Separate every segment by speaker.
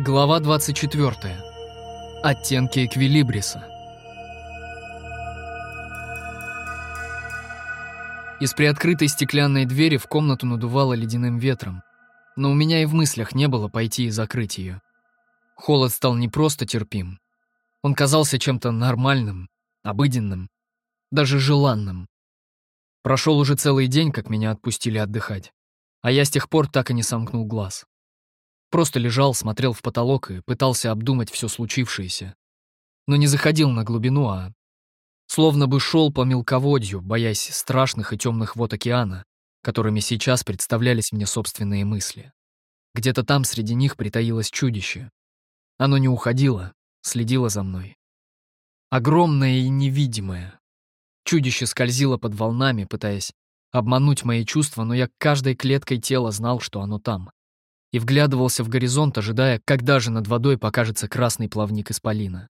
Speaker 1: Глава 24. Оттенки эквилибриса. Из приоткрытой стеклянной двери в комнату надувало ледяным ветром, но у меня и в мыслях не было пойти и закрыть ее. Холод стал не просто терпим. Он казался чем-то нормальным, обыденным, даже желанным. Прошел уже целый день, как меня отпустили отдыхать, а я с тех пор так и не сомкнул глаз. Просто лежал, смотрел в потолок и пытался обдумать все случившееся. Но не заходил на глубину, а словно бы шел по мелководью, боясь страшных и темных вод океана, которыми сейчас представлялись мне собственные мысли. Где-то там среди них притаилось чудище. Оно не уходило, следило за мной. Огромное и невидимое. Чудище скользило под волнами, пытаясь обмануть мои чувства, но я каждой клеткой тела знал, что оно там и вглядывался в горизонт, ожидая, когда же над водой покажется красный плавник исполина.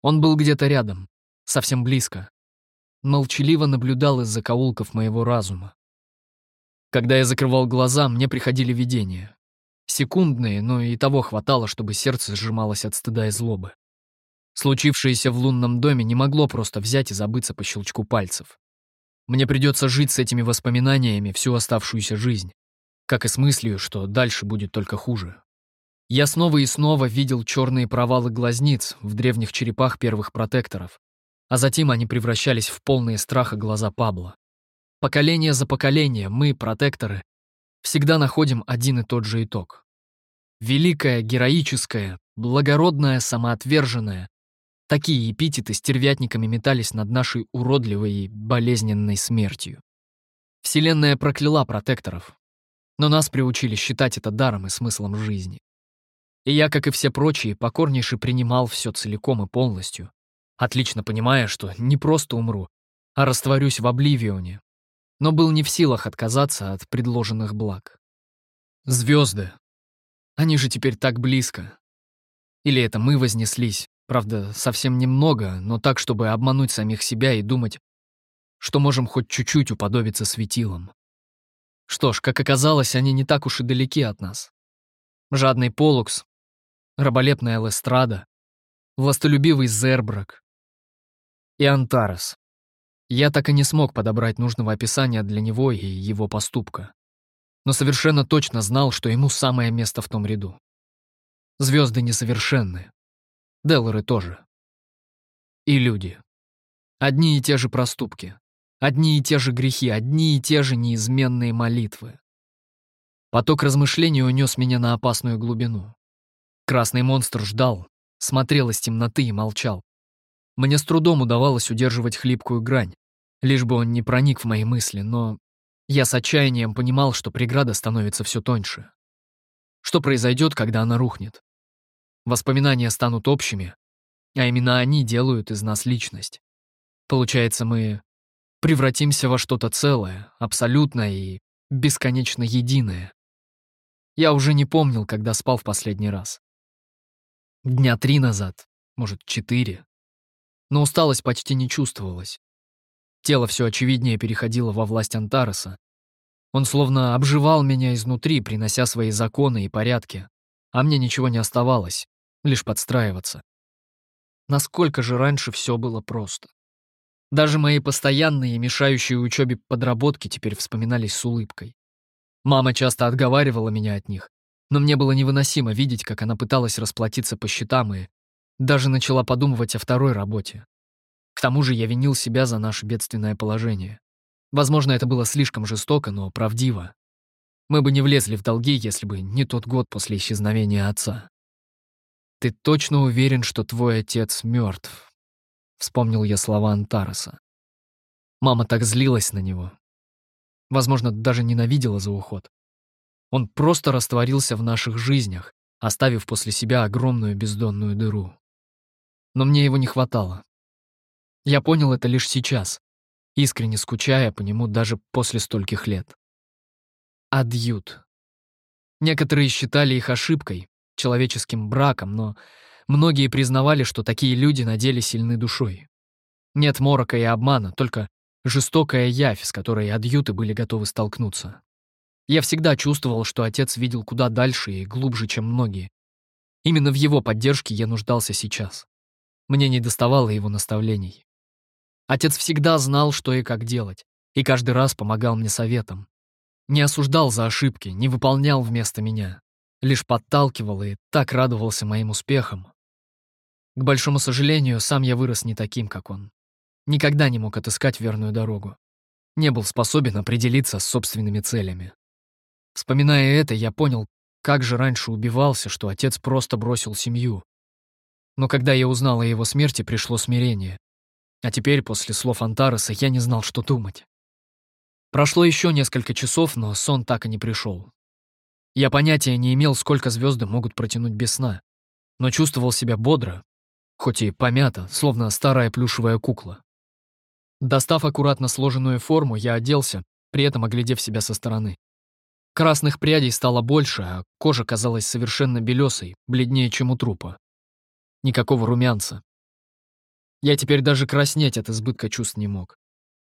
Speaker 1: Он был где-то рядом, совсем близко. Молчаливо наблюдал из закоулков моего разума. Когда я закрывал глаза, мне приходили видения. Секундные, но и того хватало, чтобы сердце сжималось от стыда и злобы. Случившееся в лунном доме не могло просто взять и забыться по щелчку пальцев. Мне придется жить с этими воспоминаниями всю оставшуюся жизнь как и с мыслью, что дальше будет только хуже. Я снова и снова видел черные провалы глазниц в древних черепах первых протекторов, а затем они превращались в полные страха глаза Пабло. Поколение за поколением мы, протекторы, всегда находим один и тот же итог. Великое, героическое, благородное, самоотверженное. Такие эпитеты стервятниками метались над нашей уродливой и болезненной смертью. Вселенная прокляла протекторов, но нас приучили считать это даром и смыслом жизни. И я, как и все прочие, покорнейше принимал все целиком и полностью, отлично понимая, что не просто умру, а растворюсь в обливионе, но был не в силах отказаться от предложенных благ. Звезды. Они же теперь так близко. Или это мы вознеслись, правда, совсем немного, но так, чтобы обмануть самих себя и думать, что можем хоть чуть-чуть уподобиться светилам. Что ж, как оказалось, они не так уж и далеки от нас. Жадный Полукс, раболепная Лестрада, властолюбивый Зербрак и Антарес. Я так и не смог подобрать нужного описания для него и его поступка. Но совершенно точно знал, что ему самое место в том ряду. Звезды несовершенны. Деллары тоже. И люди. Одни и те же проступки. Одни и те же грехи, одни и те же неизменные молитвы. Поток размышлений унес меня на опасную глубину. Красный монстр ждал, смотрел из темноты и молчал. Мне с трудом удавалось удерживать хлипкую грань, лишь бы он не проник в мои мысли, но я с отчаянием понимал, что преграда становится все тоньше. Что произойдет, когда она рухнет? Воспоминания станут общими, а именно они делают из нас личность. Получается, мы превратимся во что-то целое, абсолютное и бесконечно единое. Я уже не помнил, когда спал в последний раз. Дня три назад, может, четыре. Но усталость почти не чувствовалась. Тело все очевиднее переходило во власть Антареса. Он словно обживал меня изнутри, принося свои законы и порядки, а мне ничего не оставалось, лишь подстраиваться. Насколько же раньше все было просто. Даже мои постоянные, мешающие учебе подработки теперь вспоминались с улыбкой. Мама часто отговаривала меня от них, но мне было невыносимо видеть, как она пыталась расплатиться по счетам и даже начала подумывать о второй работе. К тому же я винил себя за наше бедственное положение. Возможно, это было слишком жестоко, но правдиво. Мы бы не влезли в долги, если бы не тот год после исчезновения отца. «Ты точно уверен, что твой отец мертв? Вспомнил я слова Антареса. Мама так злилась на него. Возможно, даже ненавидела за уход. Он просто растворился в наших жизнях, оставив после себя огромную бездонную дыру. Но мне его не хватало. Я понял это лишь сейчас, искренне скучая по нему даже после стольких лет. Адьют. Некоторые считали их ошибкой, человеческим браком, но Многие признавали, что такие люди на деле сильны душой. Нет морока и обмана, только жестокая явь, с которой адъюты были готовы столкнуться. Я всегда чувствовал, что отец видел куда дальше и глубже, чем многие, Именно в его поддержке я нуждался сейчас. Мне не доставало его наставлений. Отец всегда знал, что и как делать, и каждый раз помогал мне советом. Не осуждал за ошибки, не выполнял вместо меня. Лишь подталкивал и так радовался моим успехам. К большому сожалению, сам я вырос не таким, как он. Никогда не мог отыскать верную дорогу. Не был способен определиться с собственными целями. Вспоминая это, я понял, как же раньше убивался, что отец просто бросил семью. Но когда я узнал о его смерти, пришло смирение. А теперь, после слов Антареса, я не знал, что думать. Прошло еще несколько часов, но сон так и не пришел. Я понятия не имел, сколько звезды могут протянуть без сна, но чувствовал себя бодро, хоть и помято, словно старая плюшевая кукла. Достав аккуратно сложенную форму, я оделся, при этом оглядев себя со стороны. Красных прядей стало больше, а кожа казалась совершенно белесой, бледнее, чем у трупа. Никакого румянца. Я теперь даже краснеть от избытка чувств не мог.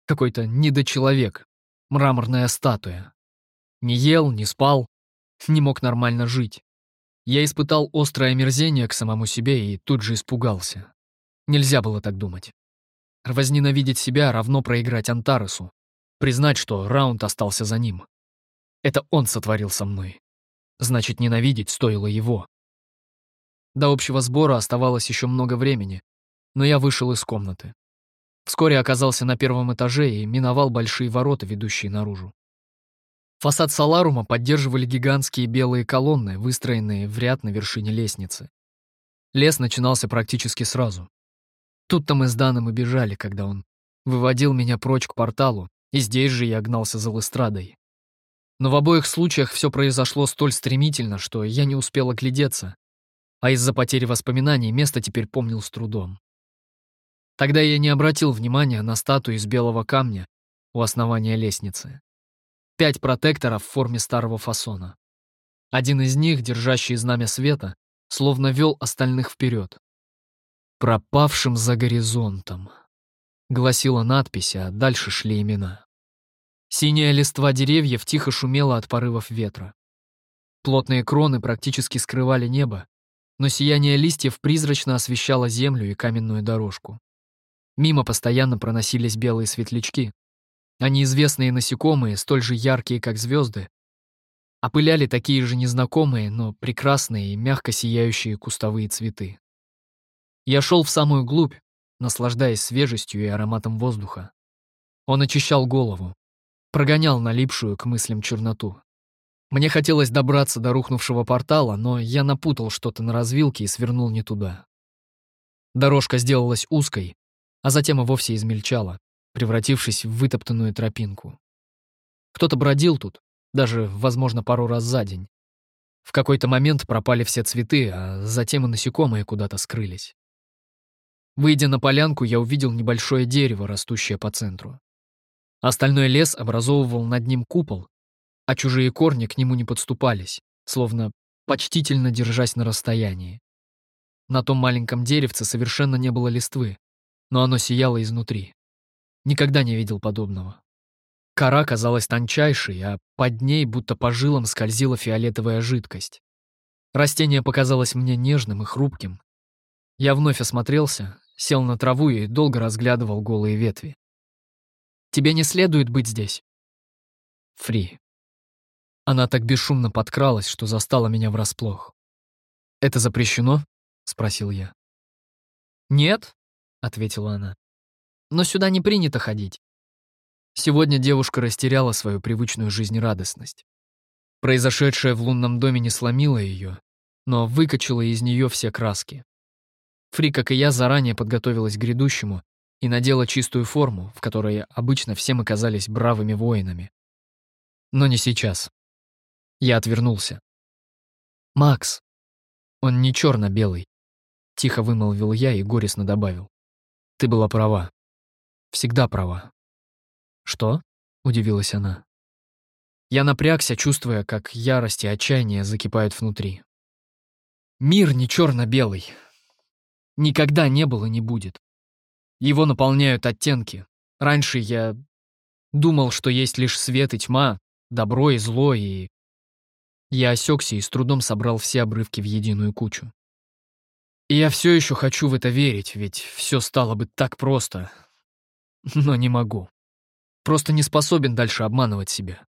Speaker 1: Какой-то недочеловек, мраморная статуя. Не ел, не спал, не мог нормально жить. Я испытал острое омерзение к самому себе и тут же испугался. Нельзя было так думать. Возненавидеть себя равно проиграть Антаресу. Признать, что раунд остался за ним. Это он сотворил со мной. Значит, ненавидеть стоило его. До общего сбора оставалось еще много времени, но я вышел из комнаты. Вскоре оказался на первом этаже и миновал большие ворота, ведущие наружу. Фасад Саларума поддерживали гигантские белые колонны, выстроенные в ряд на вершине лестницы. Лес начинался практически сразу. Тут-то мы с Даном и бежали, когда он выводил меня прочь к порталу, и здесь же я гнался за Лестрадой. Но в обоих случаях все произошло столь стремительно, что я не успел оглядеться, а из-за потери воспоминаний место теперь помнил с трудом. Тогда я не обратил внимания на статую из белого камня у основания лестницы пять протекторов в форме старого фасона. Один из них, держащий знамя света, словно вел остальных вперед. «Пропавшим за горизонтом», — гласила надпись, а дальше шли имена. Синяя листва деревьев тихо шумела от порывов ветра. Плотные кроны практически скрывали небо, но сияние листьев призрачно освещало землю и каменную дорожку. Мимо постоянно проносились белые светлячки, а неизвестные насекомые, столь же яркие, как звезды, опыляли такие же незнакомые, но прекрасные и мягко сияющие кустовые цветы. Я шел в самую глубь, наслаждаясь свежестью и ароматом воздуха. Он очищал голову, прогонял налипшую к мыслям черноту. Мне хотелось добраться до рухнувшего портала, но я напутал что-то на развилке и свернул не туда. Дорожка сделалась узкой, а затем и вовсе измельчала, превратившись в вытоптанную тропинку. Кто-то бродил тут, даже, возможно, пару раз за день. В какой-то момент пропали все цветы, а затем и насекомые куда-то скрылись. Выйдя на полянку, я увидел небольшое дерево, растущее по центру. Остальной лес образовывал над ним купол, а чужие корни к нему не подступались, словно почтительно держась на расстоянии. На том маленьком деревце совершенно не было листвы, но оно сияло изнутри. Никогда не видел подобного. Кора казалась тончайшей, а под ней будто по жилам скользила фиолетовая жидкость. Растение показалось мне нежным и хрупким. Я вновь осмотрелся, сел на траву и долго разглядывал голые ветви. «Тебе не следует быть здесь». Фри. Она так бесшумно подкралась, что застала меня врасплох. «Это запрещено?» — спросил я. «Нет», — ответила она но сюда не принято ходить. Сегодня девушка растеряла свою привычную жизнерадостность. Произошедшее в лунном доме не сломило ее, но выкачало из нее все краски. Фри, как и я, заранее подготовилась к грядущему и надела чистую форму, в которой обычно все мы казались бравыми воинами. Но не сейчас. Я отвернулся. «Макс!» Он не черно-белый. Тихо вымолвил я и горестно добавил. Ты была права. Всегда права. Что? Удивилась она. Я напрягся, чувствуя, как ярость и отчаяние закипают внутри. Мир не черно-белый. Никогда не был и не будет. Его наполняют оттенки. Раньше я думал, что есть лишь свет и тьма, добро и зло, и... Я осекся и с трудом собрал все обрывки в единую кучу. И я все еще хочу в это верить, ведь все стало бы так просто. Но не могу. Просто не способен дальше обманывать себя.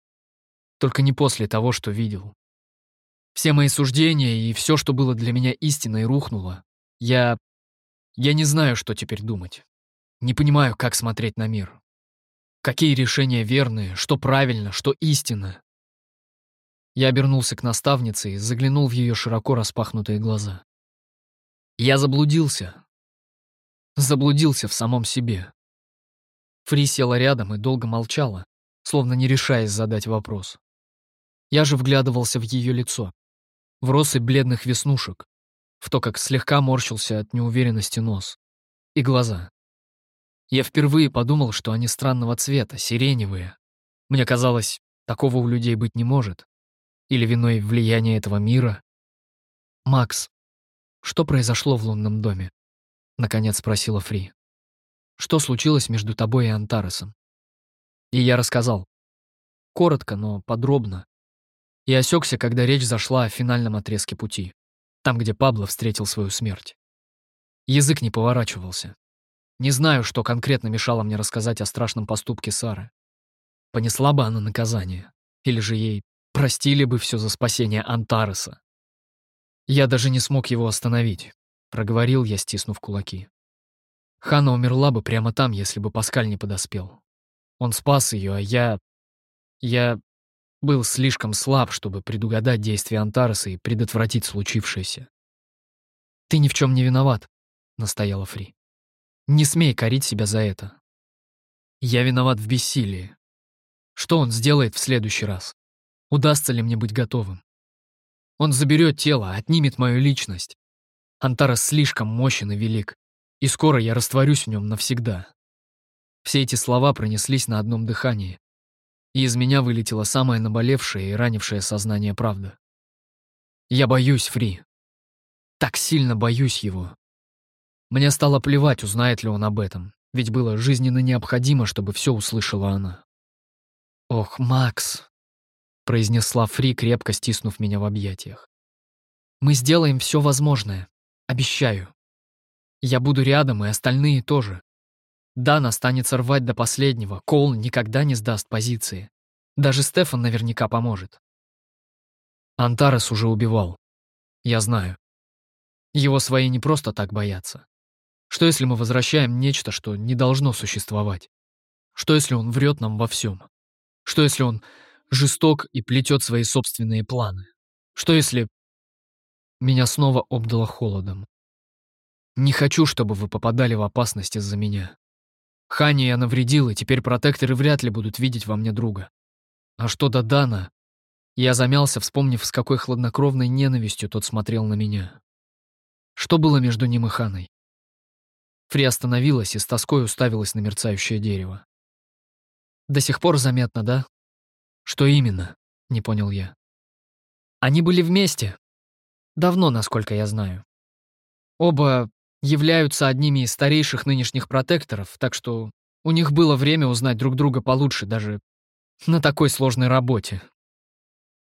Speaker 1: Только не после того, что видел. Все мои суждения и все, что было для меня истиной, рухнуло. Я... Я не знаю, что теперь думать. Не понимаю, как смотреть на мир. Какие решения верные, что правильно, что истинно. Я обернулся к наставнице и заглянул в ее широко распахнутые глаза. Я заблудился. Заблудился в самом себе. Фри села рядом и долго молчала, словно не решаясь задать вопрос. Я же вглядывался в ее лицо, в росы бледных веснушек, в то, как слегка морщился от неуверенности нос, и глаза. Я впервые подумал, что они странного цвета, сиреневые. Мне казалось, такого у людей быть не может. Или виной влияние этого мира? «Макс, что произошло в лунном доме?» — наконец спросила Фри. «Что случилось между тобой и Антаресом?» И я рассказал. Коротко, но подробно. И осекся, когда речь зашла о финальном отрезке пути, там, где Пабло встретил свою смерть. Язык не поворачивался. Не знаю, что конкретно мешало мне рассказать о страшном поступке Сары. Понесла бы она наказание, или же ей Простили бы все за спасение Антареса. Я даже не смог его остановить, проговорил я, стиснув кулаки. Хана умерла бы прямо там, если бы Паскаль не подоспел. Он спас ее, а я... Я был слишком слаб, чтобы предугадать действия Антареса и предотвратить случившееся. «Ты ни в чем не виноват», — настояла Фри. «Не смей корить себя за это. Я виноват в бессилии. Что он сделает в следующий раз? Удастся ли мне быть готовым? Он заберет тело, отнимет мою личность. Антарес слишком мощен и велик, и скоро я растворюсь в нем навсегда. Все эти слова пронеслись на одном дыхании, и из меня вылетела самая наболевшая и ранившая сознание правда. Я боюсь Фри. Так сильно боюсь его. Мне стало плевать, узнает ли он об этом, ведь было жизненно необходимо, чтобы все услышала она. Ох, Макс, произнесла Фри, крепко стиснув меня в объятиях. «Мы сделаем все возможное. Обещаю. Я буду рядом, и остальные тоже. Дан останется рвать до последнего, Коул никогда не сдаст позиции. Даже Стефан наверняка поможет. Антарес уже убивал. Я знаю. Его свои не просто так боятся. Что если мы возвращаем нечто, что не должно существовать? Что если он врет нам во всем? Что если он жесток и плетет свои собственные планы. Что если... Меня снова обдало холодом. Не хочу, чтобы вы попадали в опасность из-за меня. Хани я навредил, и теперь протекторы вряд ли будут видеть во мне друга. А что до Дана? Я замялся, вспомнив, с какой хладнокровной ненавистью тот смотрел на меня. Что было между ним и Ханой? Фри остановилась и с тоской уставилась на мерцающее дерево. До сих пор заметно, да? «Что именно?» — не понял я. «Они были вместе. Давно, насколько я знаю. Оба являются одними из старейших нынешних протекторов, так что у них было время узнать друг друга получше даже на такой сложной работе.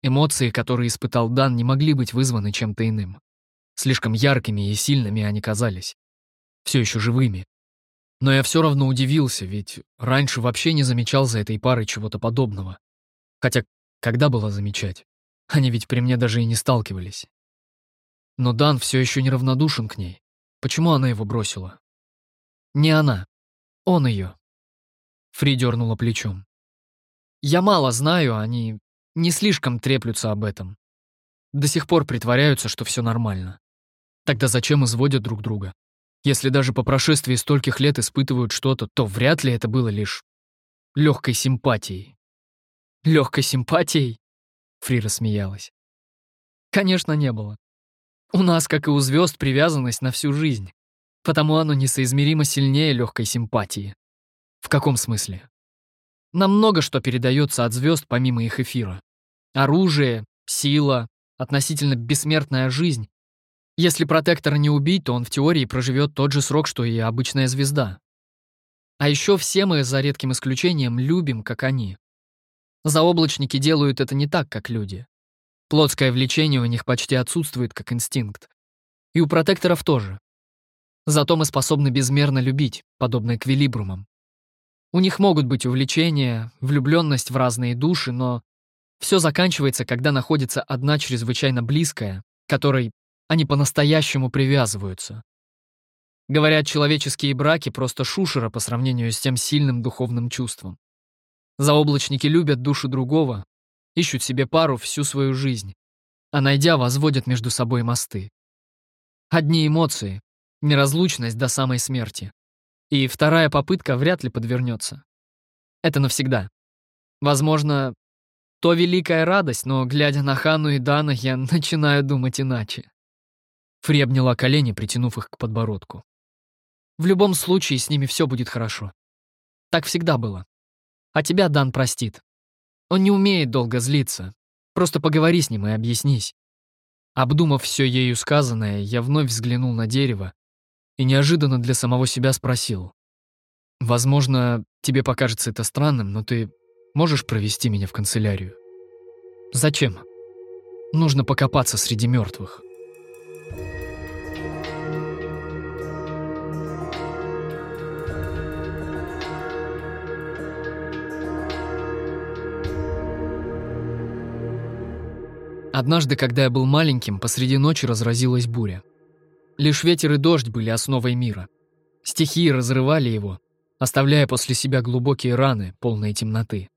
Speaker 1: Эмоции, которые испытал Дан, не могли быть вызваны чем-то иным. Слишком яркими и сильными они казались. Все еще живыми. Но я все равно удивился, ведь раньше вообще не замечал за этой парой чего-то подобного. Хотя, когда было замечать? Они ведь при мне даже и не сталкивались. Но Дан все еще неравнодушен к ней. Почему она его бросила? Не она. Он ее. Фри дернула плечом. Я мало знаю, они не слишком треплются об этом. До сих пор притворяются, что все нормально. Тогда зачем изводят друг друга? Если даже по прошествии стольких лет испытывают что-то, то вряд ли это было лишь легкой симпатией. Легкой симпатией? Фри рассмеялась. Конечно, не было. У нас, как и у звезд, привязанность на всю жизнь. Потому оно несоизмеримо сильнее легкой симпатии. В каком смысле? Нам много что передается от звезд помимо их эфира. Оружие, сила, относительно бессмертная жизнь. Если протектора не убить, то он в теории проживет тот же срок, что и обычная звезда. А еще все мы, за редким исключением, любим, как они. Заоблачники делают это не так, как люди. Плотское влечение у них почти отсутствует как инстинкт. И у протекторов тоже. Зато мы способны безмерно любить, подобно эквилибрумам. У них могут быть увлечения, влюбленность в разные души, но все заканчивается, когда находится одна чрезвычайно близкая, которой они по-настоящему привязываются. Говорят, человеческие браки просто шушера по сравнению с тем сильным духовным чувством. Заоблачники любят душу другого, ищут себе пару всю свою жизнь, а найдя, возводят между собой мосты. Одни эмоции, неразлучность до самой смерти. И вторая попытка вряд ли подвернется. Это навсегда. Возможно, то великая радость, но, глядя на Хану и Дана, я начинаю думать иначе. Фри обняла колени, притянув их к подбородку. В любом случае, с ними все будет хорошо. Так всегда было. А тебя Дан простит. Он не умеет долго злиться. Просто поговори с ним и объяснись. Обдумав все ею сказанное, я вновь взглянул на дерево и неожиданно для самого себя спросил. «Возможно, тебе покажется это странным, но ты можешь провести меня в канцелярию?» «Зачем?» «Нужно покопаться среди мертвых. Однажды, когда я был маленьким, посреди ночи разразилась буря. Лишь ветер и дождь были основой мира. Стихии разрывали его, оставляя после себя глубокие раны, полные темноты.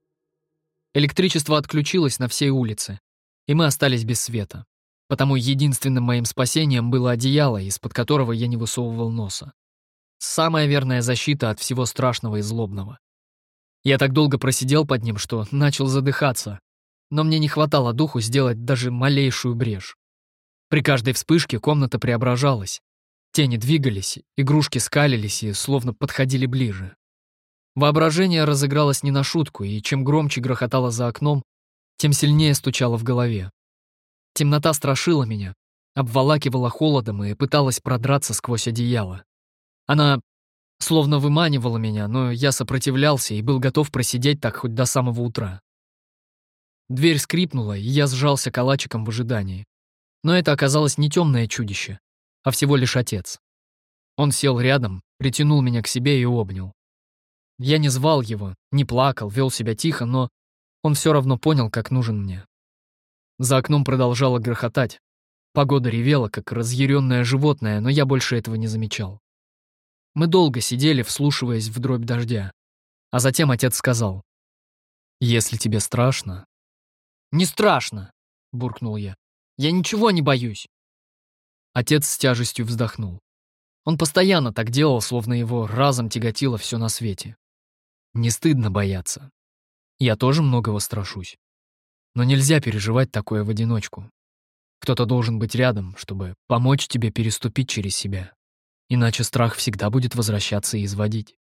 Speaker 1: Электричество отключилось на всей улице, и мы остались без света. Потому единственным моим спасением было одеяло, из-под которого я не высовывал носа. Самая верная защита от всего страшного и злобного. Я так долго просидел под ним, что начал задыхаться, но мне не хватало духу сделать даже малейшую брешь. При каждой вспышке комната преображалась. Тени двигались, игрушки скалились и словно подходили ближе. Воображение разыгралось не на шутку, и чем громче грохотало за окном, тем сильнее стучало в голове. Темнота страшила меня, обволакивала холодом и пыталась продраться сквозь одеяло. Она словно выманивала меня, но я сопротивлялся и был готов просидеть так хоть до самого утра. Дверь скрипнула, и я сжался калачиком в ожидании. Но это оказалось не темное чудище, а всего лишь отец. Он сел рядом, притянул меня к себе и обнял. Я не звал его, не плакал, вел себя тихо, но он все равно понял, как нужен мне. За окном продолжало грохотать. Погода ревела, как разъяренное животное, но я больше этого не замечал. Мы долго сидели, вслушиваясь в дробь дождя. А затем отец сказал, «Если тебе страшно, «Не страшно», — буркнул я. «Я ничего не боюсь». Отец с тяжестью вздохнул. Он постоянно так делал, словно его разом тяготило все на свете. Не стыдно бояться. Я тоже многого страшусь. Но нельзя переживать такое в одиночку. Кто-то должен быть рядом, чтобы помочь тебе переступить через себя. Иначе страх всегда будет возвращаться и изводить.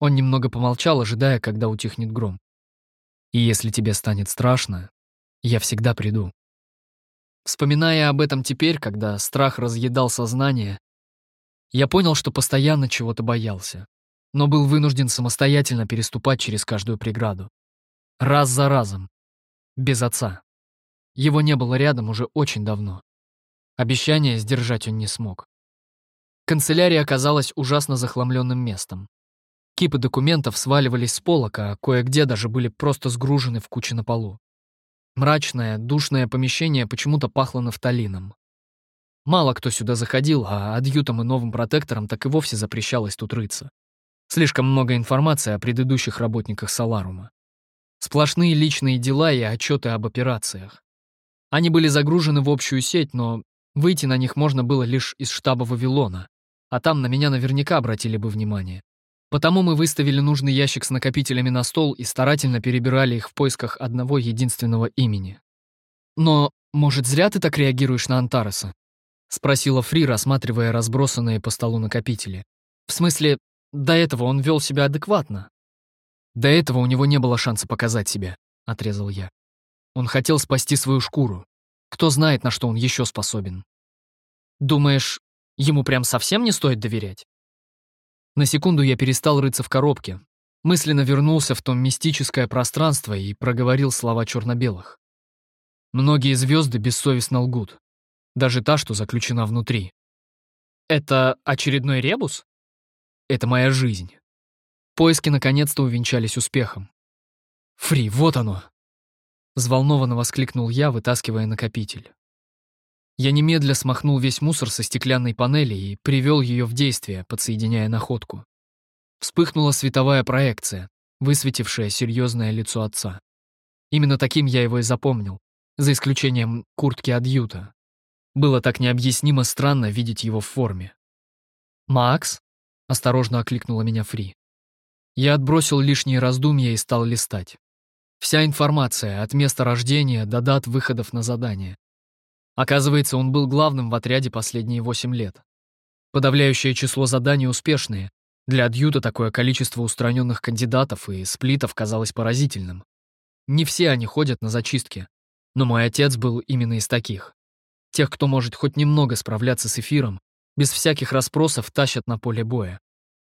Speaker 1: Он немного помолчал, ожидая, когда утихнет гром. И если тебе станет страшно, я всегда приду. Вспоминая об этом теперь, когда страх разъедал сознание, я понял, что постоянно чего-то боялся, но был вынужден самостоятельно переступать через каждую преграду. Раз за разом. Без отца. Его не было рядом уже очень давно. Обещание сдержать он не смог. Канцелярия оказалась ужасно захламленным местом. Кипы документов сваливались с полок, а кое-где даже были просто сгружены в куче на полу. Мрачное, душное помещение почему-то пахло нафталином. Мало кто сюда заходил, а адъютам и новым протекторам так и вовсе запрещалось тут рыться. Слишком много информации о предыдущих работниках Саларума. Сплошные личные дела и отчеты об операциях. Они были загружены в общую сеть, но выйти на них можно было лишь из штаба Вавилона, а там на меня наверняка обратили бы внимание. Потому мы выставили нужный ящик с накопителями на стол и старательно перебирали их в поисках одного единственного имени. «Но, может, зря ты так реагируешь на Антареса?» — спросила Фри, рассматривая разбросанные по столу накопители. «В смысле, до этого он вел себя адекватно». «До этого у него не было шанса показать себя», — отрезал я. «Он хотел спасти свою шкуру. Кто знает, на что он еще способен». «Думаешь, ему прям совсем не стоит доверять?» На секунду я перестал рыться в коробке, мысленно вернулся в то мистическое пространство и проговорил слова черно-белых. Многие звезды бессовестно лгут. Даже та, что заключена внутри. Это очередной ребус? Это моя жизнь. Поиски наконец-то увенчались успехом. «Фри, вот оно!» Взволнованно воскликнул я, вытаскивая накопитель. Я немедля смахнул весь мусор со стеклянной панели и привел ее в действие, подсоединяя находку. Вспыхнула световая проекция, высветившая серьезное лицо отца. Именно таким я его и запомнил, за исключением куртки адъюта. Было так необъяснимо странно видеть его в форме. «Макс?» — осторожно окликнула меня Фри. Я отбросил лишние раздумья и стал листать. Вся информация, от места рождения до дат выходов на задание. Оказывается, он был главным в отряде последние восемь лет. Подавляющее число заданий успешные. Для адъюта такое количество устраненных кандидатов и сплитов казалось поразительным. Не все они ходят на зачистки, но мой отец был именно из таких. Тех, кто может хоть немного справляться с эфиром, без всяких расспросов тащат на поле боя.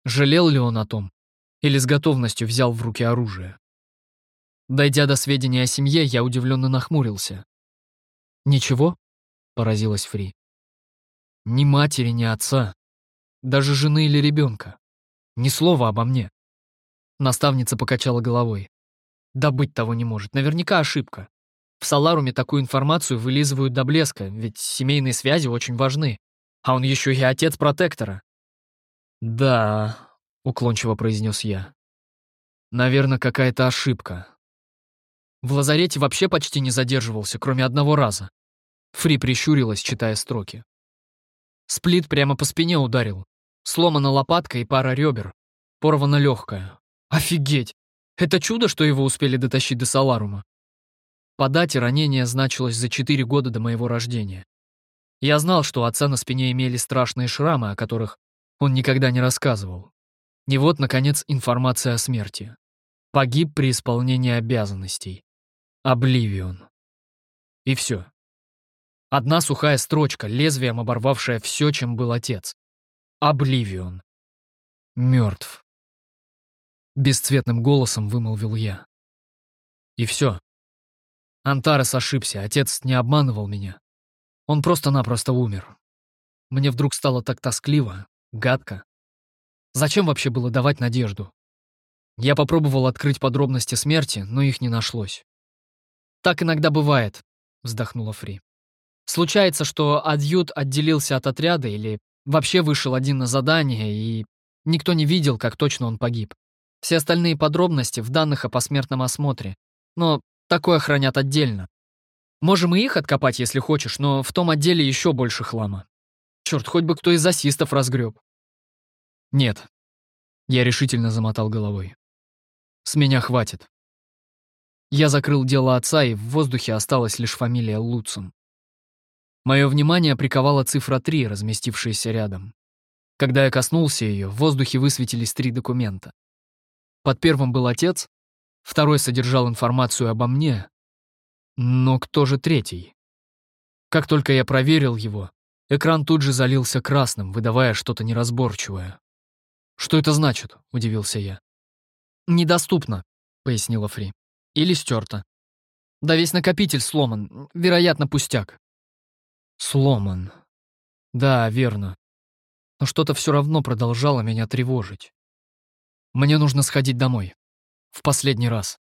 Speaker 1: Жалел ли он о том? Или с готовностью взял в руки оружие? Дойдя до сведения о семье, я удивленно нахмурился. «Ничего?» — поразилась Фри. «Ни матери, ни отца, даже жены или ребенка. Ни слова обо мне». Наставница покачала головой. «Да быть того не может, наверняка ошибка. В Саларуме такую информацию вылизывают до блеска, ведь семейные связи очень важны. А он еще и отец протектора». «Да», — уклончиво произнес я. «Наверное, какая-то ошибка. В лазарете вообще почти не задерживался, кроме одного раза. Фри прищурилась, читая строки. Сплит прямо по спине ударил. Сломана лопатка и пара ребер. Порвана легкая. Офигеть! Это чудо, что его успели дотащить до Саларума. По дате ранение значилось за четыре года до моего рождения. Я знал, что у отца на спине имели страшные шрамы, о которых он никогда не рассказывал. И вот, наконец, информация о смерти. Погиб при исполнении обязанностей. Обливион. И все. Одна сухая строчка, лезвием оборвавшая все, чем был отец. Обливион. Мертв. Бесцветным голосом вымолвил я. И все. Антарес ошибся, отец не обманывал меня. Он просто-напросто умер. Мне вдруг стало так тоскливо, гадко. Зачем вообще было давать надежду? Я попробовал открыть подробности смерти, но их не нашлось. «Так иногда бывает», — вздохнула Фри. «Случается, что адъют отделился от отряда или вообще вышел один на задание, и никто не видел, как точно он погиб. Все остальные подробности в данных о посмертном осмотре, но такое хранят отдельно. Можем и их откопать, если хочешь, но в том отделе еще больше хлама. Черт, хоть бы кто из асистов разгреб. Нет. Я решительно замотал головой. С меня хватит. Я закрыл дело отца, и в воздухе осталась лишь фамилия Луцин. Мое внимание приковала цифра 3, разместившаяся рядом. Когда я коснулся ее, в воздухе высветились три документа. Под первым был отец, второй содержал информацию обо мне. Но кто же третий? Как только я проверил его, экран тут же залился красным, выдавая что-то неразборчивое. «Что это значит?» — удивился я. «Недоступно», — пояснила Фри. Или стерто. Да весь накопитель сломан, вероятно, пустяк. Сломан. Да, верно. Но что-то все равно продолжало меня тревожить. Мне нужно сходить домой. В последний раз.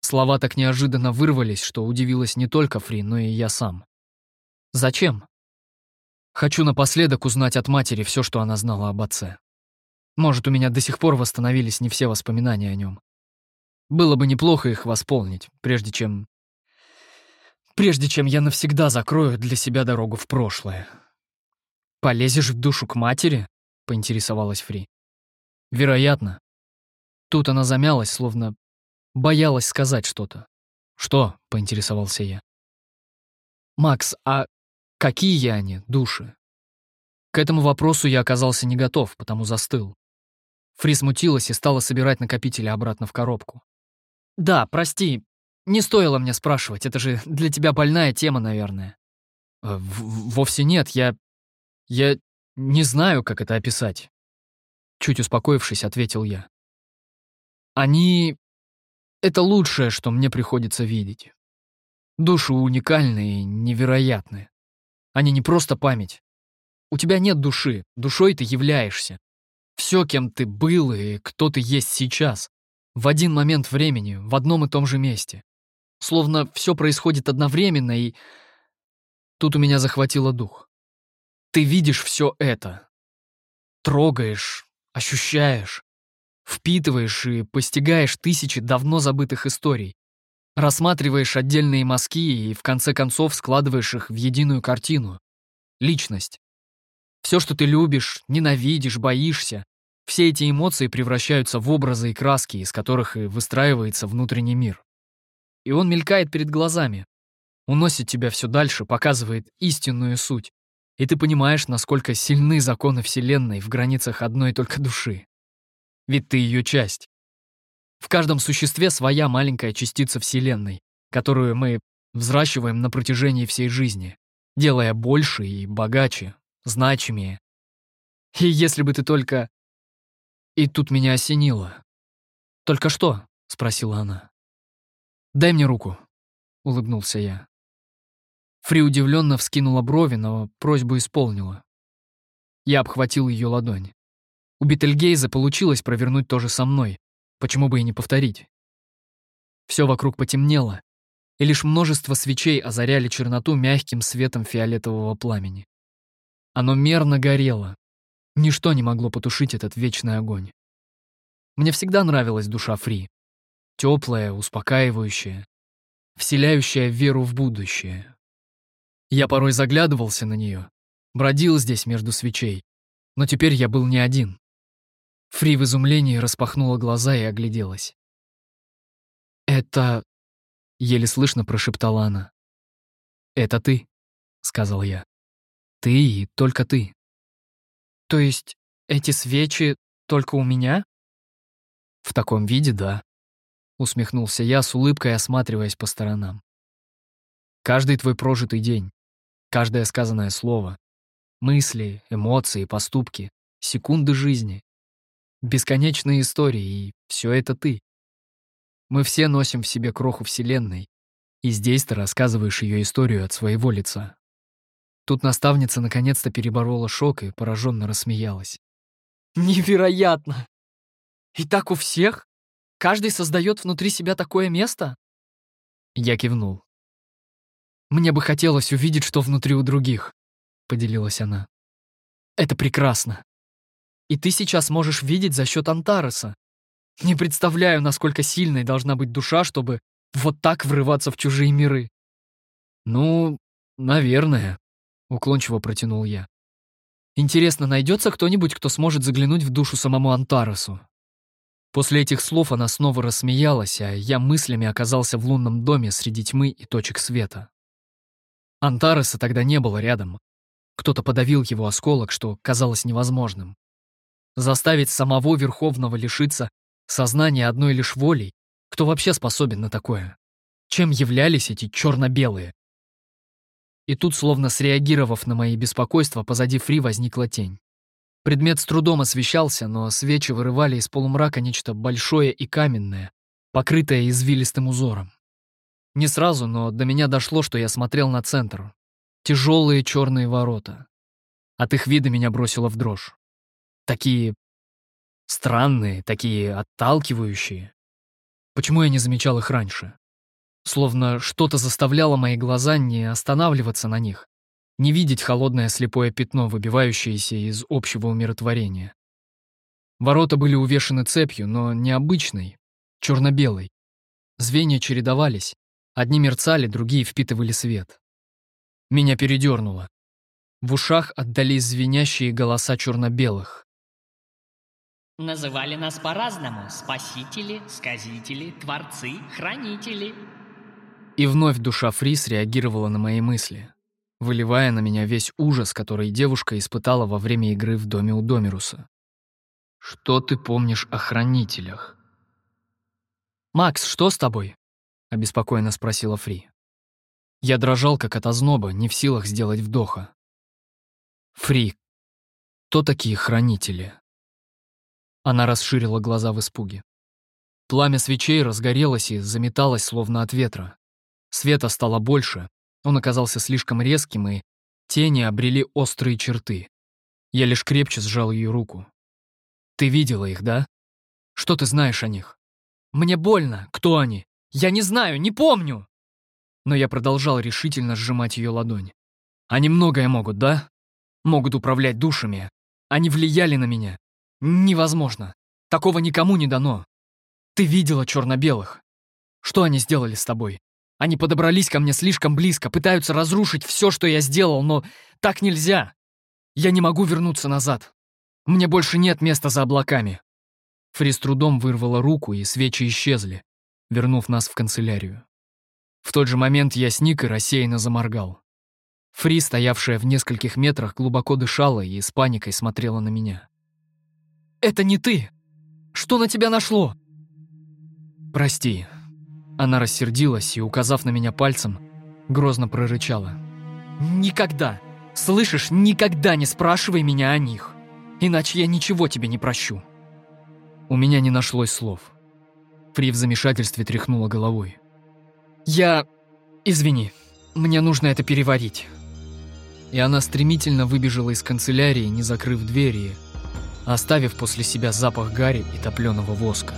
Speaker 1: Слова так неожиданно вырвались, что удивилась не только Фри, но и я сам. Зачем? Хочу напоследок узнать от матери все, что она знала об отце. Может, у меня до сих пор восстановились не все воспоминания о нем. Было бы неплохо их восполнить, прежде чем... Прежде чем я навсегда закрою для себя дорогу в прошлое. «Полезешь в душу к матери?» — поинтересовалась Фри. «Вероятно». Тут она замялась, словно боялась сказать что-то. «Что?» — поинтересовался я. «Макс, а какие они, души?» К этому вопросу я оказался не готов, потому застыл. Фри смутилась и стала собирать накопители обратно в коробку. «Да, прости. Не стоило мне спрашивать. Это же для тебя больная тема, наверное». Э, в «Вовсе нет. Я... я не знаю, как это описать». Чуть успокоившись, ответил я. «Они... это лучшее, что мне приходится видеть. Души уникальные и невероятные. Они не просто память. У тебя нет души, душой ты являешься. Все, кем ты был и кто ты есть сейчас. В один момент времени, в одном и том же месте. Словно все происходит одновременно, и... Тут у меня захватило дух. Ты видишь все это. Трогаешь, ощущаешь, впитываешь и постигаешь тысячи давно забытых историй. Рассматриваешь отдельные мазки и, в конце концов, складываешь их в единую картину. Личность. Все, что ты любишь, ненавидишь, боишься, все эти эмоции превращаются в образы и краски, из которых и выстраивается внутренний мир. И он мелькает перед глазами, уносит тебя все дальше, показывает истинную суть, и ты понимаешь, насколько сильны законы Вселенной в границах одной только души. Ведь ты ее часть. В каждом существе своя маленькая частица Вселенной, которую мы взращиваем на протяжении всей жизни, делая больше и богаче, значимее. И если бы ты только... И тут меня осенило. «Только что?» — спросила она. «Дай мне руку», — улыбнулся я. Фри удивленно вскинула брови, но просьбу исполнила. Я обхватил ее ладонь. У Бетельгейза получилось провернуть то же со мной. Почему бы и не повторить? Все вокруг потемнело, и лишь множество свечей озаряли черноту мягким светом фиолетового пламени. Оно мерно горело. Ничто не могло потушить этот вечный огонь. Мне всегда нравилась душа Фри. Теплая, успокаивающая, вселяющая веру в будущее. Я порой заглядывался на нее, бродил здесь между свечей, но теперь я был не один. Фри в изумлении распахнула глаза и огляделась. «Это...» — еле слышно прошептала она. «Это ты», — сказал я. «Ты и только ты». «То есть эти свечи только у меня?» «В таком виде, да», — усмехнулся я с улыбкой, осматриваясь по сторонам. «Каждый твой прожитый день, каждое сказанное слово, мысли, эмоции, поступки, секунды жизни, бесконечные истории, и все это ты. Мы все носим в себе кроху Вселенной, и здесь ты рассказываешь ее историю от своего лица. Тут наставница наконец-то переборола шок и пораженно рассмеялась. «Невероятно! И так у всех? Каждый создает внутри себя такое место?» Я кивнул. «Мне бы хотелось увидеть, что внутри у других», — поделилась она. «Это прекрасно. И ты сейчас можешь видеть за счет Антареса. Не представляю, насколько сильной должна быть душа, чтобы вот так врываться в чужие миры. Ну, наверное, уклончиво протянул я. Интересно, найдется кто-нибудь, кто сможет заглянуть в душу самому Антаресу? После этих слов она снова рассмеялась, а я мыслями оказался в лунном доме среди тьмы и точек света. Антареса тогда не было рядом. Кто-то подавил его осколок, что казалось невозможным. Заставить самого Верховного лишиться сознания одной лишь волей? Кто вообще способен на такое? Чем являлись эти черно-белые? И тут, словно среагировав на мои беспокойства, позади Фри возникла тень. Предмет с трудом освещался, но свечи вырывали из полумрака нечто большое и каменное, покрытое извилистым узором. Не сразу, но до меня дошло, что я смотрел на центр. Тяжелые черные ворота. От их вида меня бросило в дрожь. Такие странные, такие отталкивающие. Почему я не замечал их раньше? Словно что-то заставляло мои глаза не останавливаться на них, не видеть холодное слепое пятно, выбивающееся из общего умиротворения. Ворота были увешаны цепью, но необычной, черно-белой. Звенья чередовались, одни мерцали, другие впитывали свет. Меня передернуло. В ушах отдались звенящие голоса черно-белых.
Speaker 2: Называли нас по-разному. Спасители, сказители, творцы, хранители.
Speaker 1: И вновь душа Фрис реагировала на мои мысли, выливая на меня весь ужас, который девушка испытала во время игры в доме у Домируса. «Что ты помнишь о хранителях?» «Макс, что с тобой?» — обеспокоенно спросила Фри. Я дрожал, как от озноба, не в силах сделать вдоха. «Фри, кто такие хранители?» Она расширила глаза в испуге. Пламя свечей разгорелось и заметалось, словно от ветра. Света стало больше, он оказался слишком резким и Тени обрели острые черты. Я лишь крепче сжал ее руку. «Ты видела их, да? Что ты знаешь о них?» «Мне больно. Кто они? Я не знаю, не помню!» Но я продолжал решительно сжимать ее ладонь. «Они многое могут, да? Могут управлять душами. Они влияли на меня. Невозможно. Такого никому не дано. Ты видела черно-белых. Что они сделали с тобой? Они подобрались ко мне слишком близко, пытаются разрушить все, что я сделал, но так нельзя. Я не могу вернуться назад. Мне больше нет места за облаками. Фри с трудом вырвала руку, и свечи исчезли, вернув нас в канцелярию. В тот же момент я сник и рассеянно заморгал. Фри, стоявшая в нескольких метрах, глубоко дышала и с паникой смотрела на меня. «Это не ты! Что на тебя нашло?» «Прости». Она рассердилась и, указав на меня пальцем, грозно прорычала. «Никогда, слышишь, никогда не спрашивай меня о них, иначе я ничего тебе не прощу». У меня не нашлось слов. Фри в замешательстве тряхнула головой. «Я... Извини, мне нужно это переварить». И она стремительно выбежала из канцелярии, не закрыв двери, оставив после себя запах гари и топленого воска.